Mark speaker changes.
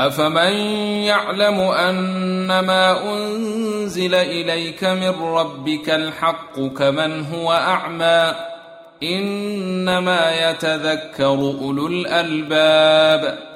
Speaker 1: أفمن يعلم أنما أنزل إليك من ربك الحق كمن هو أعمى إنما يتذكر أولو الألباب